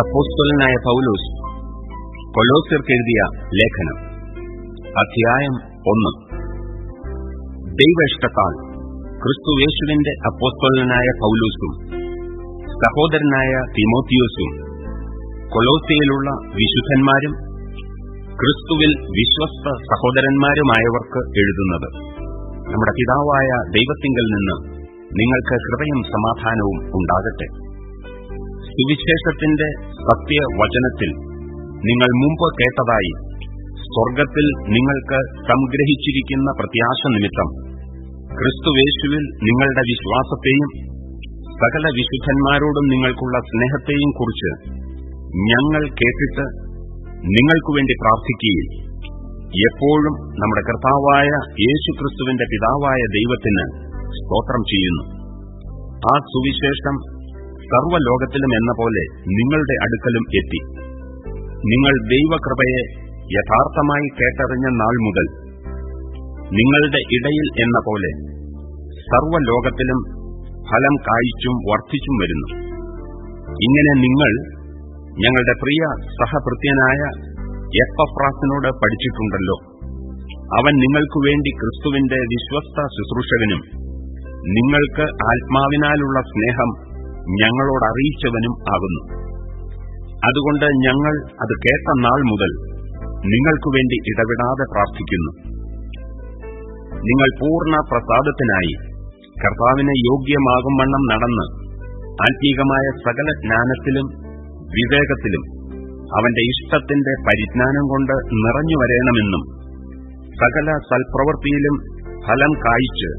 അപ്പോസ്തലനായ പൗലോസ് കൊലോസ്യർക്കെഴുതിയ ലേഖനം അധ്യായം ഒന്ന്. ദൈവഇഷ്ടത്താൽ ക്രിസ്തുവേശുവിന്റെ അപ്പോസ്തലനായ പൗലോസും സഹോദരനായ തിമോത്തിയോസും കൊലോസയിലുള്ള വിശുദ്ധന്മാരും ക്രിസ്തുവിൽ വിശ്വസ്ത സഹോദരന്മാരുമായവർക്ക് എഴുതുന്നത്. നമ്മുടെ പിതാവായ ദൈവത്തിങ്കൽ നിന്ന് നിങ്ങൾക്ക് ഹൃദയം സമാധാനവും ഉണ്ടാകട്ടെ. സുവിശേഷത്തിന്റെ സത്യവചനത്തിൽ നിങ്ങൾ മുമ്പ് കേട്ടതായി സ്വർഗത്തിൽ നിങ്ങൾക്ക് സംഗ്രഹിച്ചിരിക്കുന്ന പ്രത്യാശ നിമിത്തം ക്രിസ്തുവേശുവിൽ നിങ്ങളുടെ വിശ്വാസത്തെയും സകല വിശുദ്ധന്മാരോടും നിങ്ങൾക്കുള്ള സ്നേഹത്തെയും കുറിച്ച് ഞങ്ങൾ കേട്ടിട്ട് നിങ്ങൾക്കുവേണ്ടി പ്രാർത്ഥിക്കുകയും എപ്പോഴും നമ്മുടെ കർത്താവായ യേശുക്രിസ്തുവിന്റെ പിതാവായ ദൈവത്തിന് സ്തോത്രം ചെയ്യുന്നു. ആ സുവിശേഷം സർവലോകത്തിലും എന്ന പോലെ നിങ്ങളുടെ അടുക്കലും എത്തി. നിങ്ങൾ ദൈവകൃപയെ യഥാർത്ഥമായി കേട്ടറിഞ്ഞ നാൾ മുതൽ നിങ്ങളുടെ ഇടയിൽ എന്ന പോലെ സർവലോകത്തിലും ഫലം കായ്ച്ചും വർദ്ധിച്ചും വരുന്നു. ഇങ്ങനെ നിങ്ങൾ ഞങ്ങളുടെ പ്രിയ സഹഭൃത്യനായ എപ്പഫ്രാസിനോട് പഠിച്ചിട്ടുണ്ടല്ലോ. അവൻ നിങ്ങൾക്കു വേണ്ടി ക്രിസ്തുവിന്റെ വിശ്വസ്ത ശുശ്രൂഷകനും നിങ്ങൾക്ക് ആത്മാവിനാലുള്ള സ്നേഹം ഞങ്ങളോട് അറിയിച്ചവനും ആകുന്നു. അതുകൊണ്ട് ഞങ്ങൾ അത് കേട്ട നാൾ മുതൽ നിങ്ങൾക്കു വേണ്ടി ഇടവിടാതെ പ്രാർത്ഥിക്കുന്നു. നിങ്ങൾ പൂർണ പ്രസാദത്തിനായി കർത്താവിനെ യോഗ്യമാകും വണ്ണം നടന്ന് ആത്മീകമായ സകല ജ്ഞാനത്തിലും വിവേകത്തിലും അവന്റെ ഇഷ്ടത്തിന്റെ പരിജ്ഞാനം കൊണ്ട് നിറഞ്ഞു വരേണമെന്നും സകല സൽപ്രവൃത്തിയിലും ഫലം കായ്ച്ച്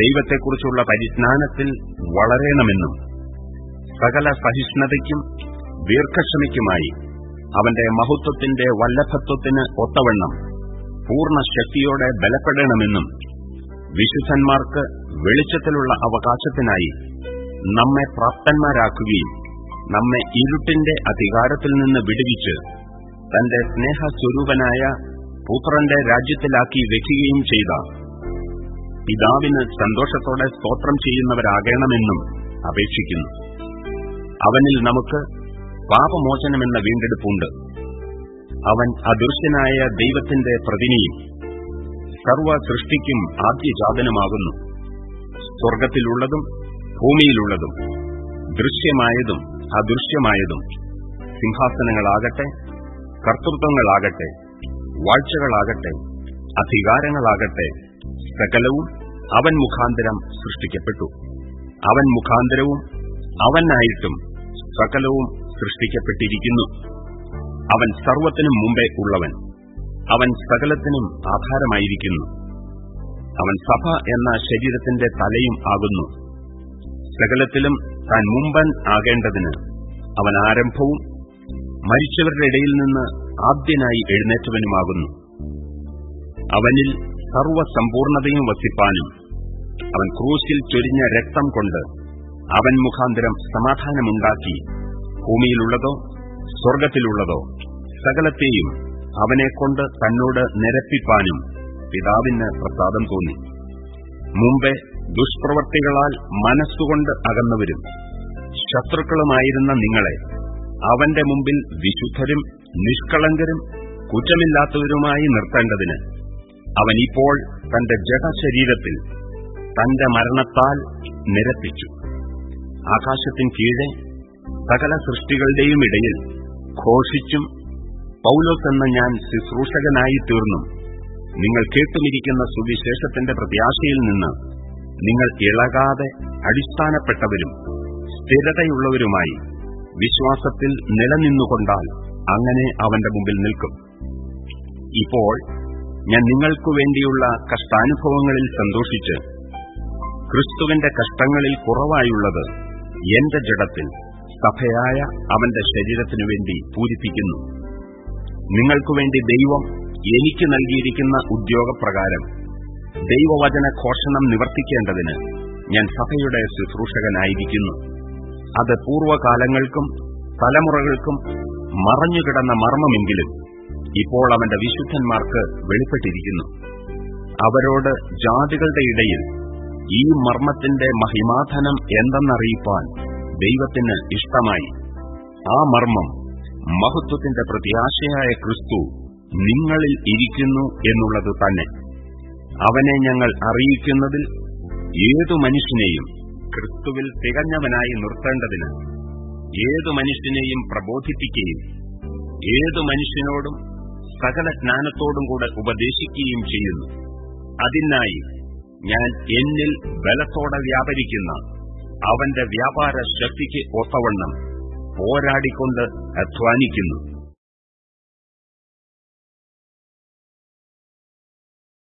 ദൈവത്തെക്കുറിച്ചുള്ള പരിജ്ഞാനത്തിൽ വളരേണമെന്നും സകല സഹിഷ്ണുതയ്ക്കും ദീർഘക്ഷമയ്ക്കുമായി അവന്റെ മഹത്വത്തിന്റെ വല്ലഭത്വത്തിന് ഒത്തവണ്ണം പൂർണ ശക്തിയോടെ ബലപ്പെടണമെന്നും വിശുദ്ധന്മാർക്ക് വെളിച്ചത്തിലുള്ള അവകാശത്തിനായി നമ്മെ പ്രാപ്തന്മാരാക്കുകയും നമ്മെ ഇരുട്ടിന്റെ അധികാരത്തിൽ നിന്ന് വിടുവിച്ച് തന്റെ സ്നേഹസ്വരൂപനായ പുത്രന്റെ രാജ്യത്തിലാക്കി വെക്കുകയും ചെയ്ത പിതാവിന് സന്തോഷത്തോടെ സ്തോത്രം ചെയ്യുന്നവരാകണമെന്നും അപേക്ഷിക്കുന്നു. അവനിൽ നമുക്ക് പാപമോചനമെന്ന വീണ്ടെടുപ്പുണ്ട്. അവൻ അദൃശ്യനായ ദൈവത്തിന്റെ പ്രതിനിയും സർവ സൃഷ്ടിക്കും ആദ്യജാതനുമാകുന്നു. സ്വർഗത്തിലുള്ളതും ഭൂമിയിലുള്ളതും ദൃശ്യമായതും അദൃശ്യമായതും സിംഹാസനങ്ങളാകട്ടെ കർത്തൃത്വങ്ങളാകട്ടെ വാഴ്ചകളാകട്ടെ അധികാരങ്ങളാകട്ടെ സകലവും അവൻ മുഖാന്തരം സൃഷ്ടിക്കപ്പെട്ടു. അവൻ മുഖാന്തരവും അവനായിട്ടും സകലവും സൃഷ്ടിക്കപ്പെട്ടിരിക്കുന്നു. അവൻ സർവത്തിനും മുമ്പേ ഉള്ളവൻ. അവൻ സകലത്തിനും ആധാരമായിരിക്കുന്നു. അവൻ സഭ എന്ന ശരീരത്തിന്റെ തലയും ആകുന്നു. സകലത്തിലും താൻ മുമ്പൻ ആകേണ്ടതിന് അവൻ ആരംഭവും മരിച്ചവരുടെ ഇടയിൽ നിന്ന് ആദ്യനായി എഴുന്നേറ്റവനുമാകുന്നു. അവനിൽ സർവസമ്പൂർണതയും വസിപ്പാനും അവൻ ക്രൂശിൽ ചൊരിഞ്ഞ രക്തം കൊണ്ട് അവൻ മുഖാന്തരം സമാധാനമുണ്ടാക്കി. ഭൂമിയിലുള്ളതോ സ്വർഗത്തിലുള്ളതോ സകലത്തെയും അവനെക്കൊണ്ട് തന്നോട് നിരപ്പിപ്പാനും പിതാവിന് പ്രസാദം തോന്നി. മുമ്പേ ദുഷ്പ്രവർത്തികളാൽ മനസ്സുകൊണ്ട് അകന്നവരും ശത്രുക്കളുമായിരുന്ന നിങ്ങളെ അവന്റെ മുമ്പിൽ വിശുദ്ധരും നിഷ്കളങ്കരും കുറ്റമില്ലാത്തവരുമായി നിർത്തേണ്ടതിന് ഇപ്പോൾ തന്റെ ജഡശരീരത്തിൽ തന്റെ മരണത്താൽ നിരപ്പിച്ചു. ആകാശത്തിൻ കീഴെ സകല സൃഷ്ടികളുടെയും ഇടയിൽ ഘോഷിച്ചും പൌലോസ് എന്ന ഞാൻ ശുശ്രൂഷകനായി തീർന്നും. നിങ്ങൾ കേട്ടുമിരിക്കുന്ന സുവിശേഷത്തിന്റെ പ്രത്യാശയിൽ നിന്ന് നിങ്ങൾ ഇളകാതെ അടിസ്ഥാനപ്പെട്ടവരും സ്ഥിരതയുള്ളവരുമായി വിശ്വാസത്തിൽ നിലനിന്നുകൊണ്ടാൽ അങ്ങനെ അവന്റെ മുമ്പിൽ നിൽക്കും. ഇപ്പോൾ ഞാൻ നിങ്ങൾക്കു വേണ്ടിയുള്ള കഷ്ടാനുഭവങ്ങളിൽ സന്തോഷിച്ച് ക്രിസ്തുവിന്റെ കഷ്ടങ്ങളിൽ കുറവായുള്ളത് എന്റെ ജഡത്തിൽ സഭയായ അവന്റെ ശരീരത്തിനു വേണ്ടി പൂരിപ്പിക്കുന്നു. നിങ്ങൾക്കുവേണ്ടി ദൈവം എനിക്ക് നൽകിയിരിക്കുന്ന ഉദ്യോഗപ്രകാരം ദൈവവചന ഘോഷണം നിവർത്തിക്കേണ്ടതിന് ഞാൻ സഭയുടെ ശുശ്രൂഷകനായിരിക്കുന്നു. അത് പൂർവകാലങ്ങൾക്കും തലമുറകൾക്കും മറഞ്ഞുകിടന്ന മർമ്മമെങ്കിലും ഇപ്പോൾ അവന്റെ വിശുദ്ധന്മാർക്ക് വെളിപ്പെട്ടിരിക്കുന്നു. അവരോട് ജാതികളുടെ ഇടയിൽ ഈ മർമ്മത്തിന്റെ മഹിമാധനം എന്തെന്നറിയിപ്പാൻ ദൈവത്തിന് ഇഷ്ടമായി. ആ മർമ്മം മഹത്വത്തിന്റെ പ്രത്യാശയായ ക്രിസ്തു നിങ്ങളിൽ ഇരിക്കുന്നു എന്നുള്ളത് തന്നെ. അവനെ ഞങ്ങൾ അറിയിക്കുന്നതിൽ ഏതു മനുഷ്യനെയും ക്രിസ്തുവിൽ തികഞ്ഞവനായി നിർത്തേണ്ടതിന് ഏതു മനുഷ്യനെയും പ്രബോധിപ്പിക്കുകയും ഏതു മനുഷ്യനോടും സകല ജ്ഞാനത്തോടും കൂടെ ഉപദേശിക്കുകയും ചെയ്യുന്നു. അതിനായി ഞാൻ എന്നിൽ ബലത്തോടെ വ്യാപരിക്കുന്ന അവന്റെ വ്യാപാര ശക്തിക്ക് ഒത്തവണ്ണം പോരാടിക്കൊണ്ട് അധ്വാനിക്കുന്നു.